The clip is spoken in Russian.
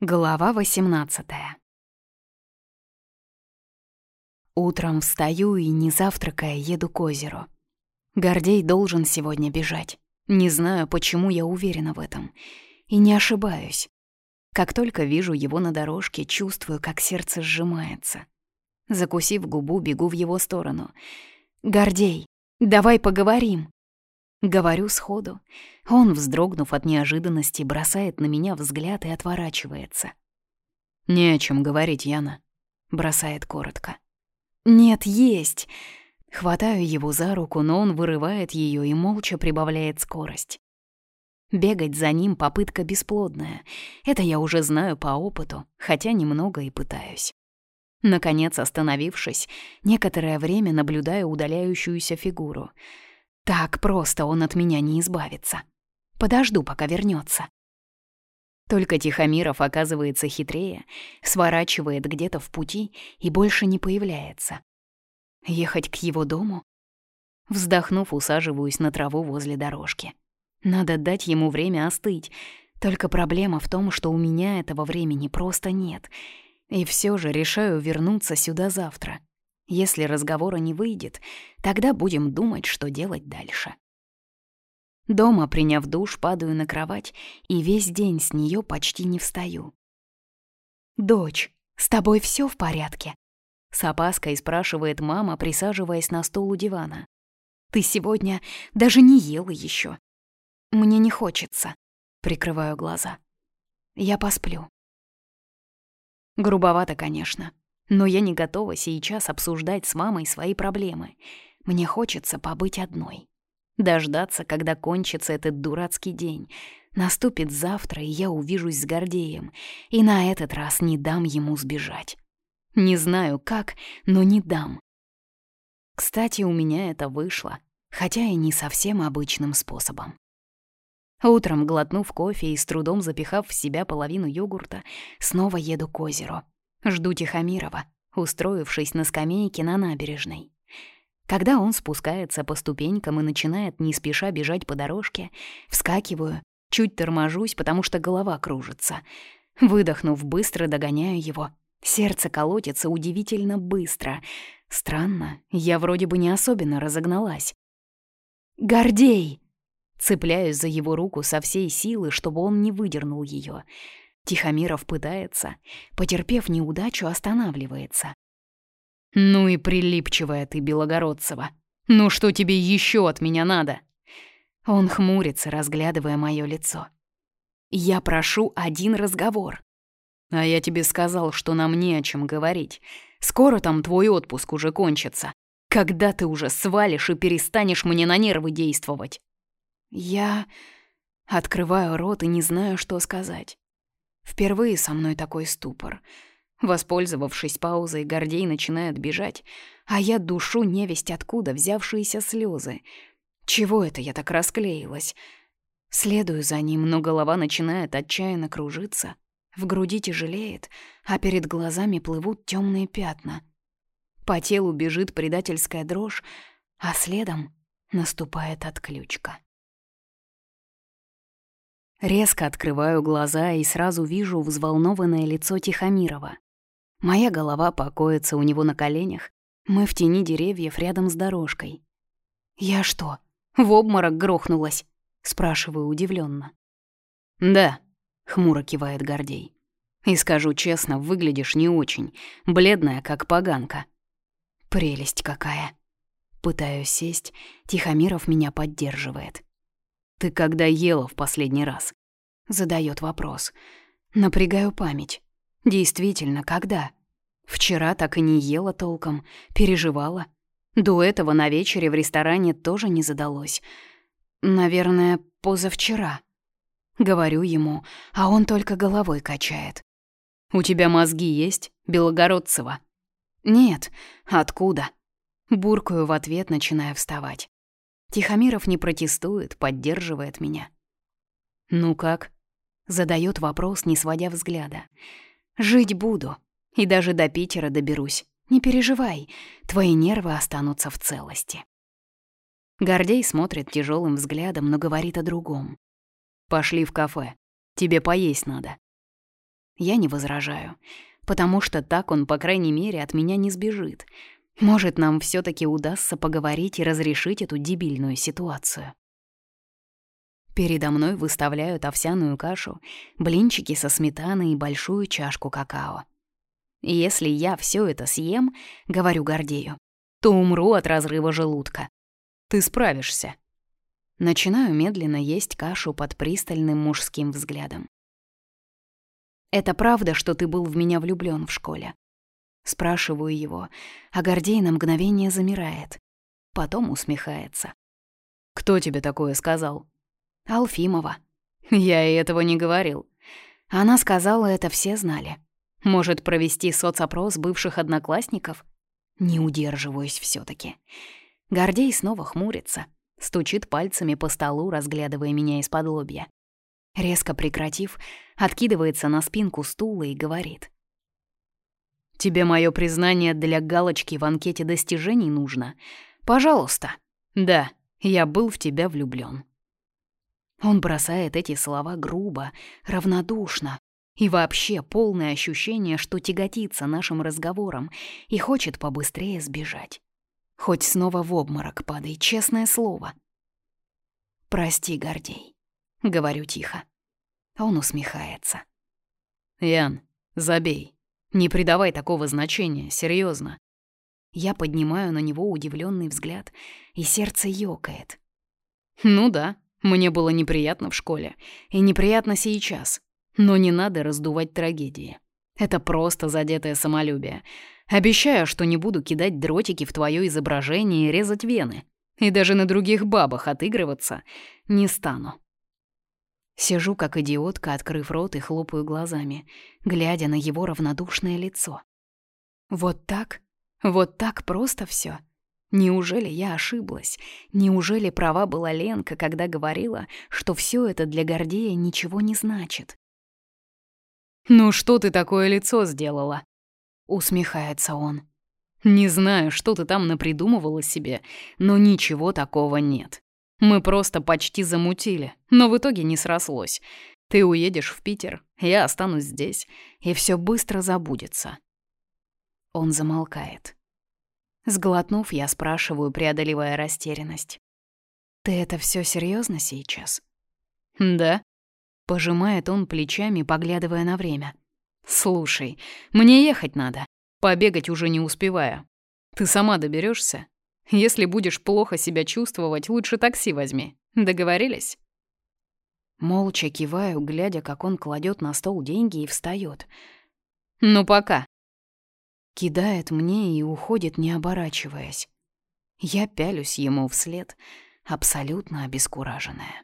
Глава 18 Утром встаю и, не завтракая, еду к озеру. Гордей должен сегодня бежать. Не знаю, почему я уверена в этом. И не ошибаюсь. Как только вижу его на дорожке, чувствую, как сердце сжимается. Закусив губу, бегу в его сторону. «Гордей, давай поговорим!» Говорю сходу. Он, вздрогнув от неожиданности, бросает на меня взгляд и отворачивается. «Не о чем говорить, Яна», — бросает коротко. «Нет, есть!» Хватаю его за руку, но он вырывает ее и молча прибавляет скорость. Бегать за ним — попытка бесплодная. Это я уже знаю по опыту, хотя немного и пытаюсь. Наконец, остановившись, некоторое время наблюдаю удаляющуюся фигуру — так просто он от меня не избавится. Подожду, пока вернется. Только Тихомиров оказывается хитрее, сворачивает где-то в пути и больше не появляется. Ехать к его дому? Вздохнув, усаживаюсь на траву возле дорожки. Надо дать ему время остыть. Только проблема в том, что у меня этого времени просто нет. И все же решаю вернуться сюда завтра. Если разговора не выйдет, тогда будем думать, что делать дальше. Дома, приняв душ, падаю на кровать и весь день с нее почти не встаю. «Дочь, с тобой все в порядке?» С опаской спрашивает мама, присаживаясь на стул у дивана. «Ты сегодня даже не ела еще. Мне не хочется», — прикрываю глаза. «Я посплю». Грубовато, конечно, но я не готова сейчас обсуждать с мамой свои проблемы. Мне хочется побыть одной. Дождаться, когда кончится этот дурацкий день. Наступит завтра, и я увижусь с Гордеем. И на этот раз не дам ему сбежать. Не знаю как, но не дам. Кстати, у меня это вышло, хотя и не совсем обычным способом. Утром, глотнув кофе и с трудом запихав в себя половину йогурта, снова еду к озеру — Жду Тихомирова, устроившись на скамейке на набережной. Когда он спускается по ступенькам и начинает не спеша бежать по дорожке, вскакиваю, чуть торможусь, потому что голова кружится. Выдохнув, быстро догоняю его. Сердце колотится удивительно быстро. Странно, я вроде бы не особенно разогналась. «Гордей!» Цепляюсь за его руку со всей силы, чтобы он не выдернул ее. Тихомиров пытается, потерпев неудачу, останавливается. «Ну и прилипчивая ты, Белогородцева. Ну что тебе еще от меня надо?» Он хмурится, разглядывая мое лицо. «Я прошу один разговор». «А я тебе сказал, что нам не о чем говорить. Скоро там твой отпуск уже кончится. Когда ты уже свалишь и перестанешь мне на нервы действовать?» Я открываю рот и не знаю, что сказать. Впервые со мной такой ступор. Воспользовавшись паузой, Гордей начинает бежать, а я душу невесть откуда взявшиеся слезы. Чего это я так расклеилась? Следую за ним, но голова начинает отчаянно кружиться. В груди тяжелеет, а перед глазами плывут темные пятна. По телу бежит предательская дрожь, а следом наступает отключка. Резко открываю глаза и сразу вижу взволнованное лицо Тихомирова. Моя голова покоится у него на коленях. Мы в тени деревьев рядом с дорожкой. «Я что, в обморок грохнулась?» — спрашиваю удивленно. «Да», — хмуро кивает Гордей. «И скажу честно, выглядишь не очень, бледная, как поганка». «Прелесть какая!» Пытаюсь сесть, Тихомиров меня поддерживает. «Ты когда ела в последний раз?» Задает вопрос. Напрягаю память. Действительно, когда? Вчера так и не ела толком, переживала. До этого на вечере в ресторане тоже не задалось. Наверное, позавчера. Говорю ему, а он только головой качает. «У тебя мозги есть, Белогородцева?» «Нет, откуда?» Буркаю в ответ, начиная вставать. Тихомиров не протестует, поддерживает меня. «Ну как?» — задает вопрос, не сводя взгляда. «Жить буду. И даже до Питера доберусь. Не переживай, твои нервы останутся в целости». Гордей смотрит тяжелым взглядом, но говорит о другом. «Пошли в кафе. Тебе поесть надо». Я не возражаю, потому что так он, по крайней мере, от меня не сбежит. Может, нам все таки удастся поговорить и разрешить эту дебильную ситуацию. Передо мной выставляют овсяную кашу, блинчики со сметаной и большую чашку какао. Если я все это съем, говорю Гордею, то умру от разрыва желудка. Ты справишься. Начинаю медленно есть кашу под пристальным мужским взглядом. «Это правда, что ты был в меня влюблён в школе?» Спрашиваю его, а Гордей на мгновение замирает. Потом усмехается. «Кто тебе такое сказал?» «Алфимова». «Я и этого не говорил». Она сказала, это все знали. Может, провести соцопрос бывших одноклассников? Не удерживаюсь все таки Гордей снова хмурится, стучит пальцами по столу, разглядывая меня из-под лобья. Резко прекратив, откидывается на спинку стула и говорит. «Тебе мое признание для галочки в анкете достижений нужно? Пожалуйста. Да, я был в тебя влюблён». Он бросает эти слова грубо, равнодушно, и вообще полное ощущение, что тяготится нашим разговором и хочет побыстрее сбежать. Хоть снова в обморок падай, честное слово. «Прости, Гордей», — говорю тихо. Он усмехается. «Ян, забей. Не придавай такого значения, серьезно. Я поднимаю на него удивленный взгляд, и сердце ёкает. «Ну да, мне было неприятно в школе, и неприятно сейчас. Но не надо раздувать трагедии. Это просто задетое самолюбие. Обещаю, что не буду кидать дротики в твое изображение и резать вены. И даже на других бабах отыгрываться не стану. Сижу как идиотка, открыв рот и хлопаю глазами, глядя на его равнодушное лицо. Вот так? Вот так просто все. Неужели я ошиблась? Неужели права была Ленка, когда говорила, что все это для Гордея ничего не значит? «Ну что ты такое лицо сделала?» — усмехается он. «Не знаю, что ты там напридумывала себе, но ничего такого нет. Мы просто почти замутили, но в итоге не срослось. Ты уедешь в Питер, я останусь здесь, и все быстро забудется». Он замолкает. Сглотнув, я спрашиваю, преодолевая растерянность. «Ты это все серьезно сейчас?» «Да», Пожимает он плечами, поглядывая на время. «Слушай, мне ехать надо. Побегать уже не успеваю. Ты сама доберешься? Если будешь плохо себя чувствовать, лучше такси возьми. Договорились?» Молча киваю, глядя, как он кладет на стол деньги и встает. «Ну, пока». Кидает мне и уходит, не оборачиваясь. Я пялюсь ему вслед, абсолютно обескураженная.